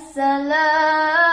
السلام